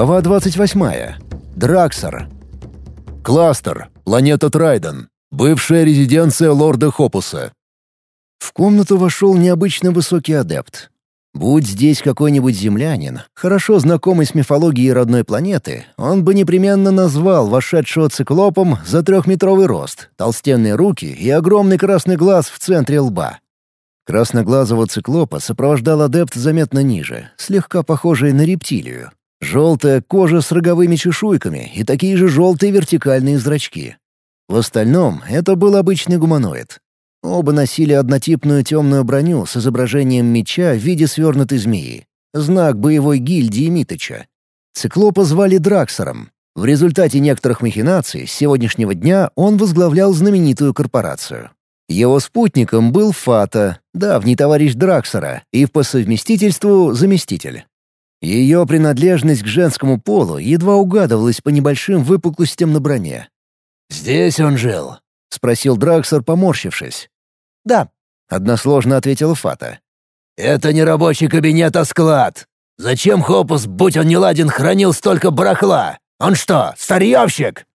Глава 28. Драксар. Кластер. Планета Трайден. Бывшая резиденция лорда Хопуса. В комнату вошел необычно высокий адепт. Будь здесь какой-нибудь землянин, хорошо знакомый с мифологией родной планеты, он бы непременно назвал вошедшего циклопом за трехметровый рост, толстенные руки и огромный красный глаз в центре лба. Красноглазого циклопа сопровождал адепт заметно ниже, слегка похожий на рептилию, Желтая кожа с роговыми чешуйками и такие же желтые вертикальные зрачки. В остальном это был обычный гуманоид. Оба носили однотипную темную броню с изображением меча в виде свернутой змеи. Знак боевой гильдии Миточа. Циклопа звали Драксером. В результате некоторых махинаций с сегодняшнего дня он возглавлял знаменитую корпорацию. Его спутником был Фата, давний товарищ Драксера, и по совместительству заместитель. Ее принадлежность к женскому полу едва угадывалась по небольшим выпуклостям на броне. «Здесь он жил?» — спросил Драксор, поморщившись. «Да», — односложно ответила Фата. «Это не рабочий кабинет, а склад. Зачем Хопус, будь он неладен, хранил столько барахла? Он что, старьевщик?»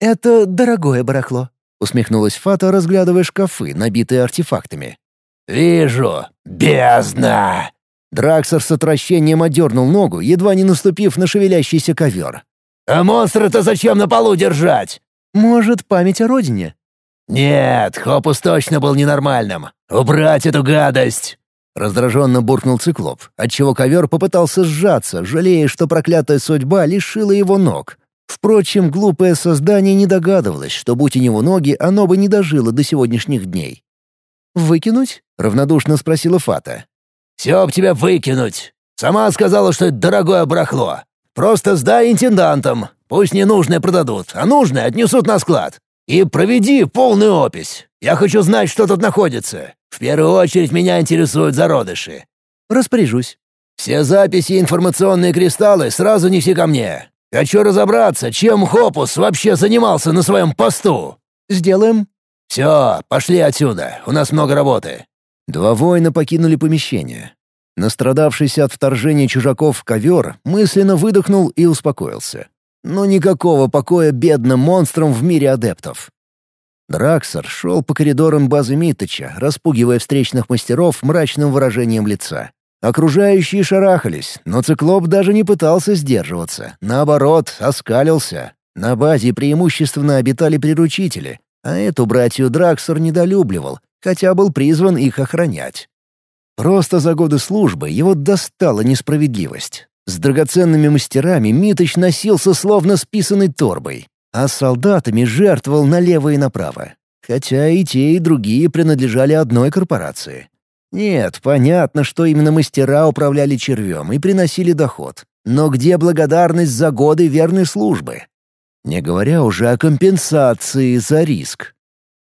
«Это дорогое барахло», — усмехнулась Фата, разглядывая шкафы, набитые артефактами. «Вижу. Бездна!» Драксер с отвращением одернул ногу, едва не наступив на шевелящийся ковер. «А монстра-то зачем на полу держать?» «Может, память о родине?» «Нет, Хопус точно был ненормальным. Убрать эту гадость!» Раздраженно буркнул циклоп, отчего ковер попытался сжаться, жалея, что проклятая судьба лишила его ног. Впрочем, глупое создание не догадывалось, что, будь у него ноги, оно бы не дожило до сегодняшних дней. «Выкинуть?» — равнодушно спросила Фата. «Все б тебя выкинуть. Сама сказала, что это дорогое барахло. Просто сдай интендантам. Пусть ненужное продадут, а нужное отнесут на склад. И проведи полную опись. Я хочу знать, что тут находится. В первую очередь меня интересуют зародыши». «Распоряжусь». «Все записи и информационные кристаллы сразу неси ко мне. Хочу разобраться, чем Хопус вообще занимался на своем посту». «Сделаем». «Все, пошли отсюда. У нас много работы». Два воина покинули помещение. Настрадавшийся от вторжения чужаков ковер мысленно выдохнул и успокоился. Но никакого покоя бедным монстрам в мире адептов. Драксер шел по коридорам базы Миточа, распугивая встречных мастеров мрачным выражением лица. Окружающие шарахались, но циклоп даже не пытался сдерживаться. Наоборот, оскалился. На базе преимущественно обитали приручители, а эту братью Драксер недолюбливал, хотя был призван их охранять. Просто за годы службы его достала несправедливость. С драгоценными мастерами Миточ носился словно списанной торбой, а с солдатами жертвовал налево и направо. Хотя и те, и другие принадлежали одной корпорации. Нет, понятно, что именно мастера управляли червем и приносили доход. Но где благодарность за годы верной службы? Не говоря уже о компенсации за риск.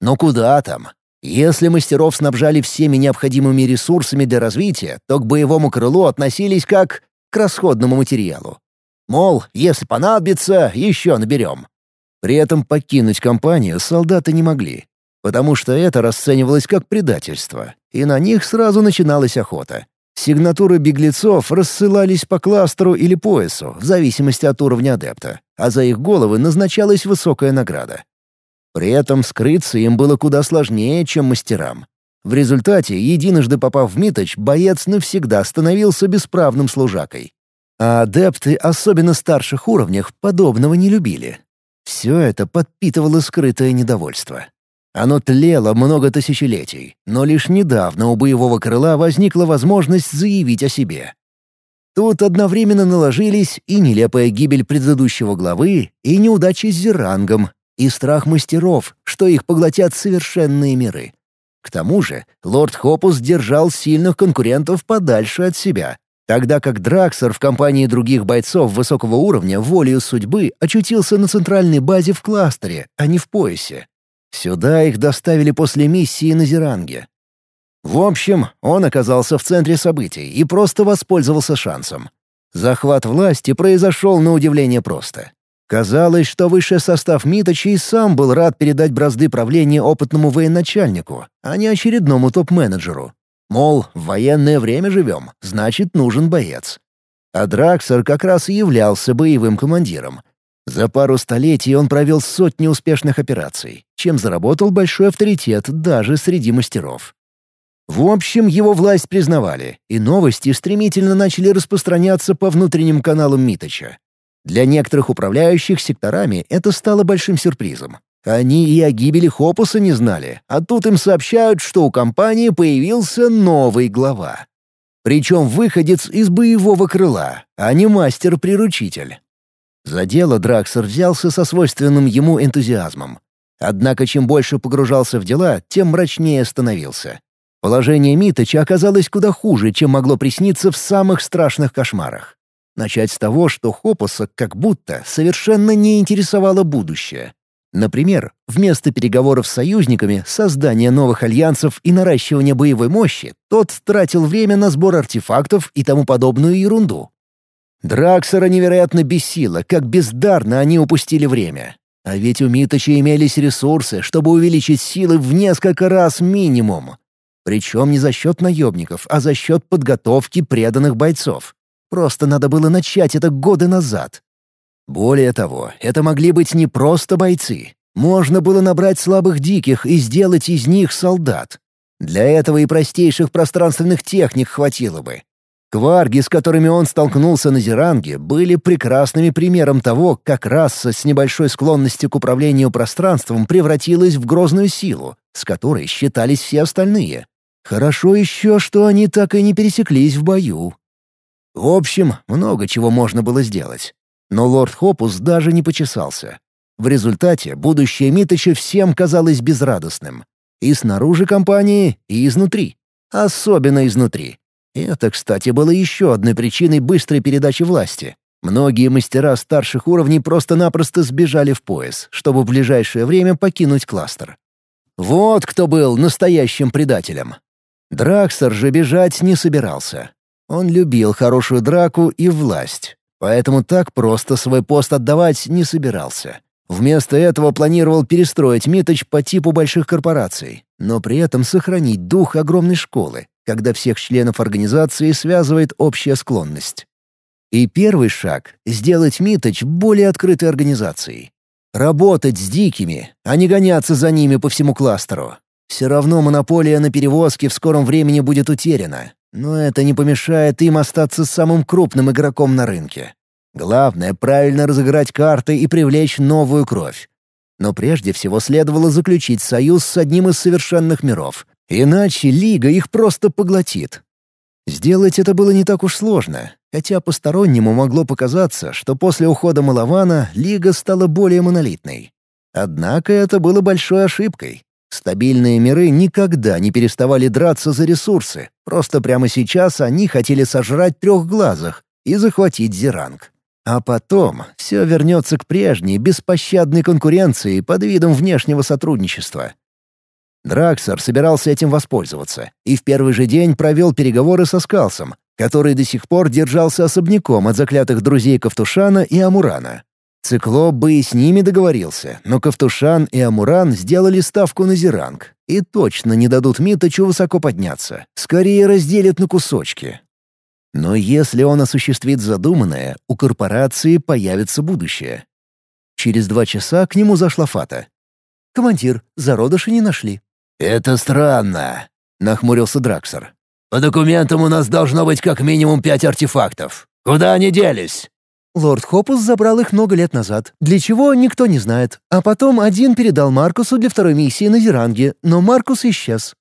Но куда там? Если мастеров снабжали всеми необходимыми ресурсами для развития, то к боевому крылу относились как к расходному материалу. Мол, если понадобится, еще наберем. При этом покинуть компанию солдаты не могли, потому что это расценивалось как предательство, и на них сразу начиналась охота. Сигнатуры беглецов рассылались по кластеру или поясу, в зависимости от уровня адепта, а за их головы назначалась высокая награда. При этом скрыться им было куда сложнее, чем мастерам. В результате, единожды попав в Миточ, боец навсегда становился бесправным служакой. А адепты, особенно старших уровнях, подобного не любили. Все это подпитывало скрытое недовольство. Оно тлело много тысячелетий, но лишь недавно у боевого крыла возникла возможность заявить о себе. Тут одновременно наложились и нелепая гибель предыдущего главы, и неудачи с Зерангом, и страх мастеров, что их поглотят совершенные миры. К тому же лорд Хопус держал сильных конкурентов подальше от себя, тогда как Драксер в компании других бойцов высокого уровня волею судьбы очутился на центральной базе в кластере, а не в поясе. Сюда их доставили после миссии на Зеранге. В общем, он оказался в центре событий и просто воспользовался шансом. Захват власти произошел на удивление просто. Казалось, что высший состав Миточи и сам был рад передать бразды правления опытному военачальнику, а не очередному топ-менеджеру. Мол, в военное время живем, значит, нужен боец. А Драксер как раз и являлся боевым командиром. За пару столетий он провел сотни успешных операций, чем заработал большой авторитет даже среди мастеров. В общем, его власть признавали, и новости стремительно начали распространяться по внутренним каналам Миточа. Для некоторых управляющих секторами это стало большим сюрпризом. Они и о гибели Хопуса не знали, а тут им сообщают, что у компании появился новый глава. Причем выходец из боевого крыла, а не мастер-приручитель. За дело Драксер взялся со свойственным ему энтузиазмом. Однако чем больше погружался в дела, тем мрачнее становился. Положение Миточа оказалось куда хуже, чем могло присниться в самых страшных кошмарах. Начать с того, что Хопуса как будто совершенно не интересовало будущее. Например, вместо переговоров с союзниками, создания новых альянсов и наращивания боевой мощи, тот тратил время на сбор артефактов и тому подобную ерунду. Драксера невероятно бесило, как бездарно они упустили время. А ведь у Миточа имелись ресурсы, чтобы увеличить силы в несколько раз минимум. Причем не за счет наемников, а за счет подготовки преданных бойцов. Просто надо было начать это годы назад. Более того, это могли быть не просто бойцы. Можно было набрать слабых диких и сделать из них солдат. Для этого и простейших пространственных техник хватило бы. Кварги, с которыми он столкнулся на Зеранге, были прекрасными примером того, как раса с небольшой склонностью к управлению пространством превратилась в грозную силу, с которой считались все остальные. Хорошо еще, что они так и не пересеклись в бою. В общем, много чего можно было сделать. Но лорд Хопус даже не почесался. В результате будущее Миточа всем казалось безрадостным. И снаружи компании, и изнутри. Особенно изнутри. Это, кстати, было еще одной причиной быстрой передачи власти. Многие мастера старших уровней просто-напросто сбежали в пояс, чтобы в ближайшее время покинуть кластер. Вот кто был настоящим предателем. Драксер же бежать не собирался. Он любил хорошую драку и власть, поэтому так просто свой пост отдавать не собирался. Вместо этого планировал перестроить Миточ по типу больших корпораций, но при этом сохранить дух огромной школы, когда всех членов организации связывает общая склонность. И первый шаг — сделать Миточ более открытой организацией. Работать с дикими, а не гоняться за ними по всему кластеру. Все равно монополия на перевозки в скором времени будет утеряна, но это не помешает им остаться самым крупным игроком на рынке. Главное — правильно разыграть карты и привлечь новую кровь. Но прежде всего следовало заключить союз с одним из совершенных миров, иначе Лига их просто поглотит. Сделать это было не так уж сложно, хотя постороннему могло показаться, что после ухода Малавана Лига стала более монолитной. Однако это было большой ошибкой. Стабильные миры никогда не переставали драться за ресурсы, просто прямо сейчас они хотели сожрать трехглазых и захватить Зеранг. А потом все вернется к прежней беспощадной конкуренции под видом внешнего сотрудничества. Драксер собирался этим воспользоваться и в первый же день провел переговоры со Скалсом, который до сих пор держался особняком от заклятых друзей Ковтушана и Амурана. Циклоп бы и с ними договорился, но Ковтушан и Амуран сделали ставку на Зеранг и точно не дадут Миточу высоко подняться, скорее разделят на кусочки. Но если он осуществит задуманное, у корпорации появится будущее. Через два часа к нему зашла Фата. «Командир, зародыши не нашли». «Это странно», — нахмурился Драксер. «По документам у нас должно быть как минимум пять артефактов. Куда они делись?» Лорд Хопус забрал их много лет назад. Для чего, никто не знает. А потом один передал Маркусу для второй миссии на Зеранге, но Маркус исчез.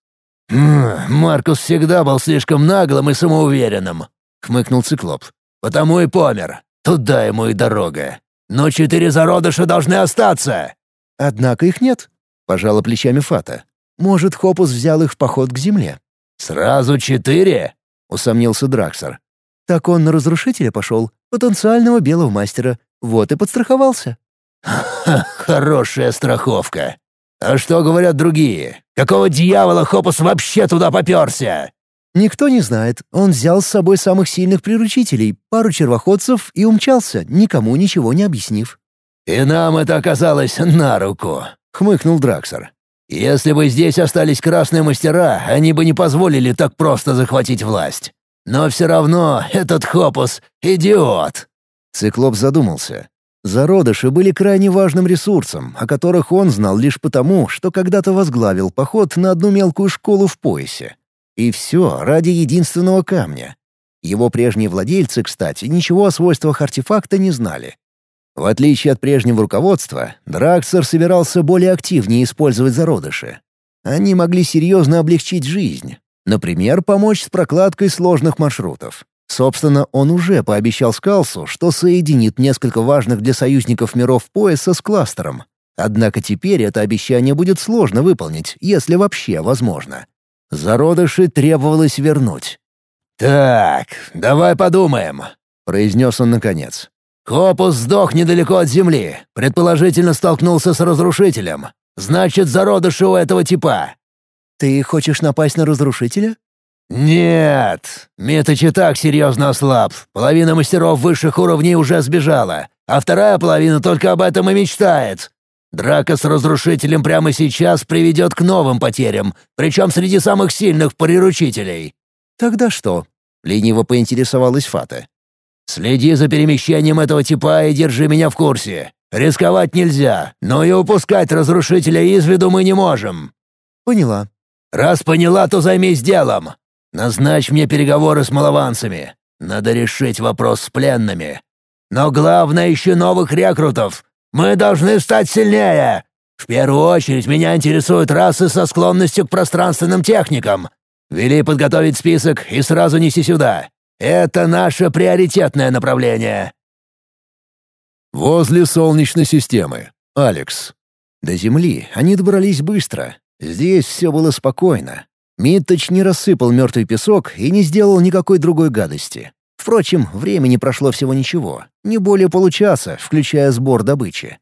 «Хм, «Маркус всегда был слишком наглым и самоуверенным», — хмыкнул Циклоп. «Потому и помер. Туда ему и дорога. Но четыре зародыша должны остаться!» «Однако их нет», — пожала плечами Фата. «Может, Хопус взял их в поход к земле?» «Сразу четыре?» — усомнился Драксер. Так он на разрушителя пошел, потенциального белого мастера. Вот и подстраховался. Ха, хорошая страховка. А что говорят другие? Какого дьявола Хопус вообще туда попёрся? Никто не знает. Он взял с собой самых сильных приручителей, пару червоходцев и умчался, никому ничего не объяснив. «И нам это оказалось на руку», — хмыкнул Драксер. «Если бы здесь остались красные мастера, они бы не позволили так просто захватить власть. Но все равно этот Хопус — идиот!» Циклоп задумался. Зародыши были крайне важным ресурсом, о которых он знал лишь потому, что когда-то возглавил поход на одну мелкую школу в поясе. И все ради единственного камня. Его прежние владельцы, кстати, ничего о свойствах артефакта не знали. В отличие от прежнего руководства, Драксер собирался более активнее использовать зародыши. Они могли серьезно облегчить жизнь. Например, помочь с прокладкой сложных маршрутов. Собственно, он уже пообещал Скалсу, что соединит несколько важных для союзников миров пояса с кластером. Однако теперь это обещание будет сложно выполнить, если вообще возможно. Зародыши требовалось вернуть. «Так, давай подумаем», — произнес он наконец. «Хопус сдох недалеко от Земли, предположительно столкнулся с разрушителем. Значит, зародыши у этого типа». «Ты хочешь напасть на разрушителя?» «Нет, Миточ и так серьезно ослаб. Половина мастеров высших уровней уже сбежала, а вторая половина только об этом и мечтает. Драка с разрушителем прямо сейчас приведет к новым потерям, причем среди самых сильных приручителей». «Тогда что?» — лениво поинтересовалась Фата. «Следи за перемещением этого типа и держи меня в курсе. Рисковать нельзя, но и упускать разрушителя из виду мы не можем». «Поняла». «Раз поняла, то займись делом. Назначь мне переговоры с малованцами. Надо решить вопрос с пленными. Но главное еще новых рекрутов. Мы должны стать сильнее. В первую очередь меня интересуют расы со склонностью к пространственным техникам. Вели подготовить список и сразу неси сюда. Это наше приоритетное направление». Возле Солнечной системы. Алекс. До Земли они добрались быстро. Здесь все было спокойно. Митточ не рассыпал мертвый песок и не сделал никакой другой гадости. Впрочем, времени прошло всего ничего, не более получаса, включая сбор добычи.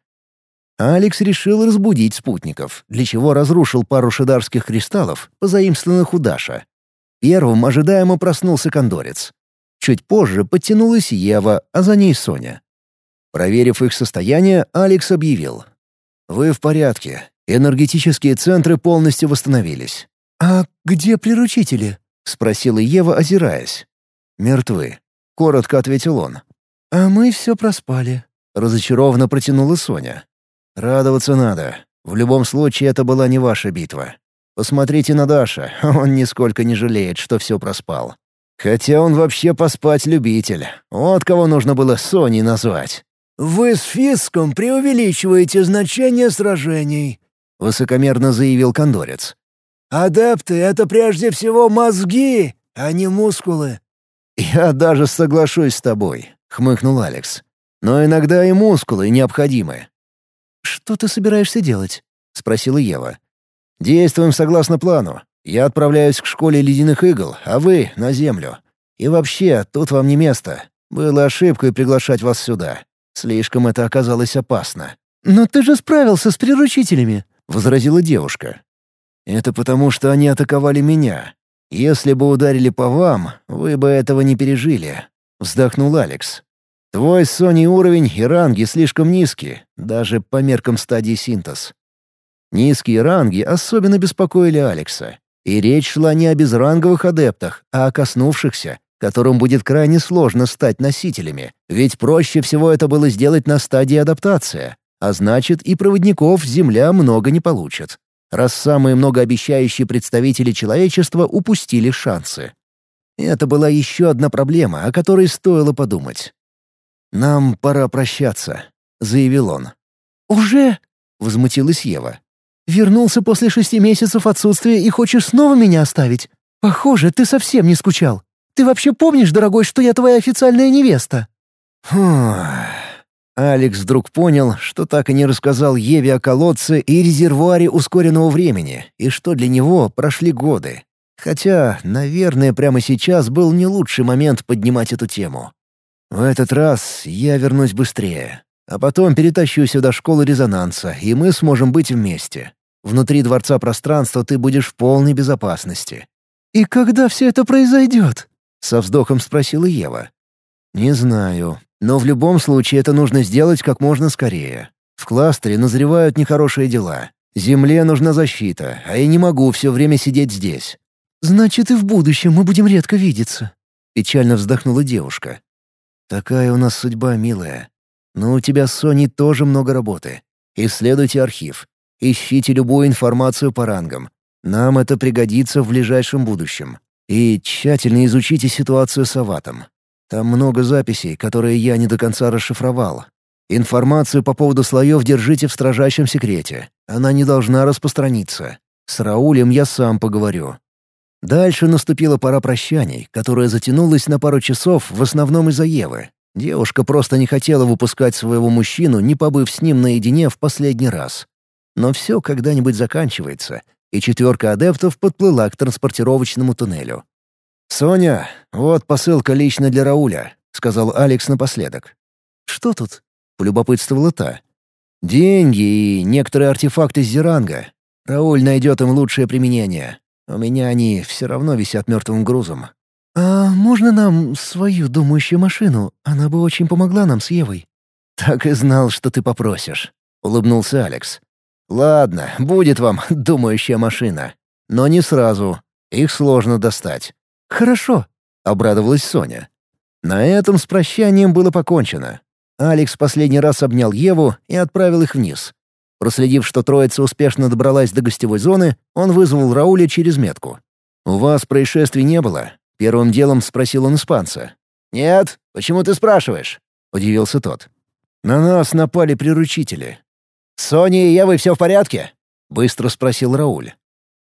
Алекс решил разбудить спутников, для чего разрушил пару шидарских кристаллов, позаимствованных у Даша. Первым ожидаемо проснулся кондорец. Чуть позже подтянулась Ева, а за ней Соня. Проверив их состояние, Алекс объявил. «Вы в порядке. Энергетические центры полностью восстановились. «А где приручители?» — спросила Ева, озираясь. «Мертвы», — коротко ответил он. «А мы все проспали», — разочарованно протянула Соня. «Радоваться надо. В любом случае, это была не ваша битва. Посмотрите на Даша, он нисколько не жалеет, что все проспал. Хотя он вообще поспать любитель. Вот кого нужно было Соней назвать». «Вы с Фиском преувеличиваете значение сражений», — высокомерно заявил Кондорец. Адепты — это прежде всего мозги, а не мускулы». «Я даже соглашусь с тобой», — хмыкнул Алекс. «Но иногда и мускулы необходимы». «Что ты собираешься делать?» — спросила Ева. «Действуем согласно плану. Я отправляюсь к школе ледяных игл, а вы — на землю. И вообще, тут вам не место. Было ошибкой приглашать вас сюда. Слишком это оказалось опасно». «Но ты же справился с приручителями», — возразила девушка. Это потому, что они атаковали меня. Если бы ударили по вам, вы бы этого не пережили», — вздохнул Алекс. «Твой Сони уровень и ранги слишком низкие, даже по меркам стадии синтез. Низкие ранги особенно беспокоили Алекса. И речь шла не о безранговых адептах, а о коснувшихся, которым будет крайне сложно стать носителями, ведь проще всего это было сделать на стадии адаптации, а значит и проводников Земля много не получит раз самые многообещающие представители человечества упустили шансы. Это была еще одна проблема, о которой стоило подумать. «Нам пора прощаться», — заявил он. «Уже?» — возмутилась Ева. «Вернулся после шести месяцев отсутствия и хочешь снова меня оставить? Похоже, ты совсем не скучал. Ты вообще помнишь, дорогой, что я твоя официальная невеста?» Фух. Алекс вдруг понял, что так и не рассказал Еве о колодце и резервуаре ускоренного времени, и что для него прошли годы. Хотя, наверное, прямо сейчас был не лучший момент поднимать эту тему. В этот раз я вернусь быстрее, а потом перетащу сюда школу резонанса, и мы сможем быть вместе. Внутри дворца пространства ты будешь в полной безопасности. «И когда все это произойдет?» — со вздохом спросила Ева. «Не знаю. Но в любом случае это нужно сделать как можно скорее. В кластере назревают нехорошие дела. Земле нужна защита, а я не могу все время сидеть здесь. «Значит, и в будущем мы будем редко видеться». — печально вздохнула девушка. «Такая у нас судьба, милая. Но у тебя с Соней тоже много работы. Исследуйте архив. Ищите любую информацию по рангам. Нам это пригодится в ближайшем будущем. И тщательно изучите ситуацию с Аватом. Там много записей, которые я не до конца расшифровал. Информацию по поводу слоев держите в строжайшем секрете. Она не должна распространиться. С Раулем я сам поговорю. Дальше наступила пора прощаний, которая затянулась на пару часов в основном из-за Евы. Девушка просто не хотела выпускать своего мужчину, не побыв с ним наедине в последний раз. Но все когда-нибудь заканчивается, и четверка адептов подплыла к транспортировочному туннелю. «Соня, вот посылка лично для Рауля», — сказал Алекс напоследок. «Что тут?» — полюбопытствовала та. «Деньги и некоторые артефакты с Зеранга. Рауль найдет им лучшее применение. У меня они все равно висят мертвым грузом». «А можно нам свою думающую машину? Она бы очень помогла нам с Евой». «Так и знал, что ты попросишь», — улыбнулся Алекс. «Ладно, будет вам думающая машина. Но не сразу. Их сложно достать». «Хорошо», — обрадовалась Соня. На этом с прощанием было покончено. Алекс последний раз обнял Еву и отправил их вниз. Проследив, что троица успешно добралась до гостевой зоны, он вызвал Рауля через метку. «У вас происшествий не было?» — первым делом спросил он испанца. «Нет, почему ты спрашиваешь?» — удивился тот. «На нас напали приручители. «С Соней и Евой все в порядке?» — быстро спросил Рауль.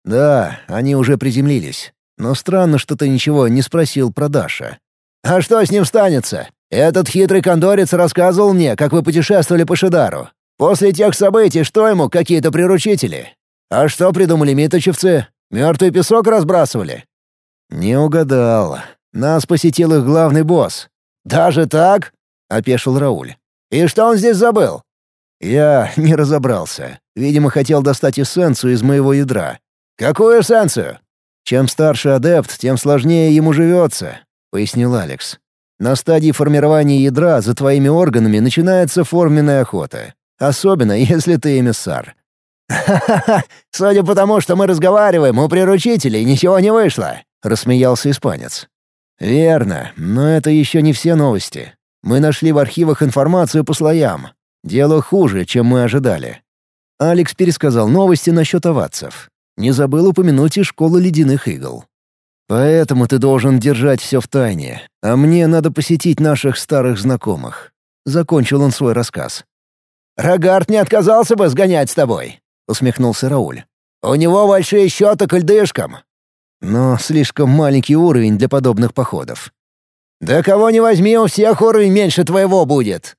«Да, они уже приземлились. Но странно, что ты ничего не спросил про Даша». «А что с ним станется? Этот хитрый кондорец рассказывал мне, как вы путешествовали по Шидару. После тех событий что ему какие-то приручители? А что придумали миточевцы? Мертвый песок разбрасывали?» «Не угадал. Нас посетил их главный босс». «Даже так?» — опешил Рауль. «И что он здесь забыл?» Я не разобрался. Видимо, хотел достать эссенцию из моего ядра. «Какую эссенцию?» «Чем старше адепт, тем сложнее ему живется», — пояснил Алекс. «На стадии формирования ядра за твоими органами начинается форменная охота. Особенно, если ты эмиссар». «Ха-ха-ха! Судя по тому, что мы разговариваем, у приручителей ничего не вышло!» — рассмеялся испанец. «Верно, но это еще не все новости. Мы нашли в архивах информацию по слоям. Дело хуже, чем мы ожидали. Алекс пересказал новости насчет овацев. Не забыл упомянуть и школу ледяных игл. Поэтому ты должен держать все в тайне, а мне надо посетить наших старых знакомых. Закончил он свой рассказ. «Рогард не отказался бы сгонять с тобой», — усмехнулся Рауль. «У него большие счеты к льдышкам». Но слишком маленький уровень для подобных походов. «Да кого не возьми, у всех уровень меньше твоего будет»,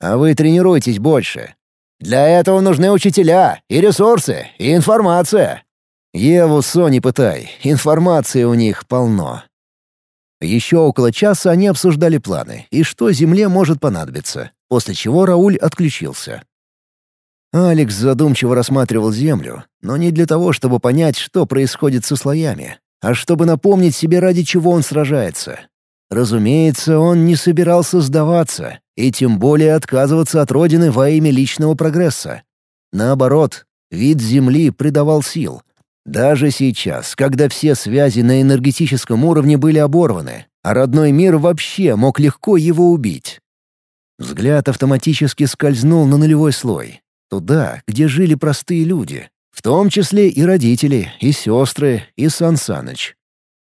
а вы тренируйтесь больше. Для этого нужны учителя, и ресурсы, и информация. Еву Сони пытай, информации у них полно. Еще около часа они обсуждали планы и что Земле может понадобиться, после чего Рауль отключился. Алекс задумчиво рассматривал Землю, но не для того, чтобы понять, что происходит со слоями, а чтобы напомнить себе, ради чего он сражается. Разумеется, он не собирался сдаваться, и тем более отказываться от Родины во имя личного прогресса. Наоборот, вид Земли придавал сил. Даже сейчас, когда все связи на энергетическом уровне были оборваны, а родной мир вообще мог легко его убить. Взгляд автоматически скользнул на нулевой слой. Туда, где жили простые люди. В том числе и родители, и сестры, и Сан Саныч.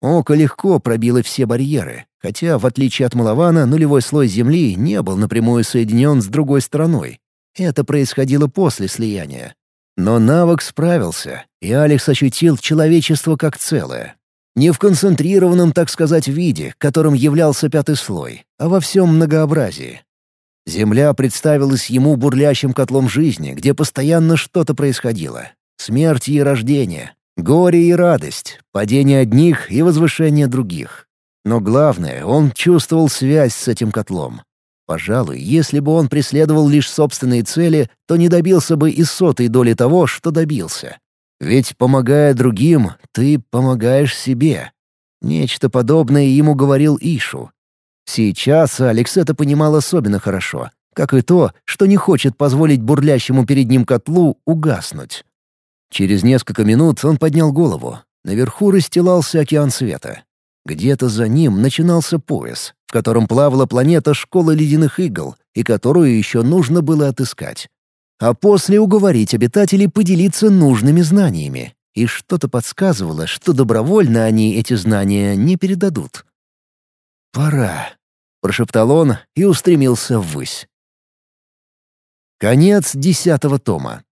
Око легко пробило все барьеры, хотя, в отличие от Малавана, нулевой слой Земли не был напрямую соединен с другой стороной. Это происходило после слияния. Но навык справился, и Алекс ощутил человечество как целое. Не в концентрированном, так сказать, виде, которым являлся пятый слой, а во всем многообразии. Земля представилась ему бурлящим котлом жизни, где постоянно что-то происходило. Смерть и рождение, горе и радость, падение одних и возвышение других. Но главное, он чувствовал связь с этим котлом. Пожалуй, если бы он преследовал лишь собственные цели, то не добился бы и сотой доли того, что добился. Ведь, помогая другим, ты помогаешь себе. Нечто подобное ему говорил Ишу. Сейчас Алекс это понимал особенно хорошо, как и то, что не хочет позволить бурлящему перед ним котлу угаснуть. Через несколько минут он поднял голову. Наверху расстилался океан света. Где-то за ним начинался пояс, в котором плавала планета Школы Ледяных Игл, и которую еще нужно было отыскать. А после уговорить обитателей поделиться нужными знаниями. И что-то подсказывало, что добровольно они эти знания не передадут. «Пора», — прошептал он и устремился ввысь. Конец десятого тома.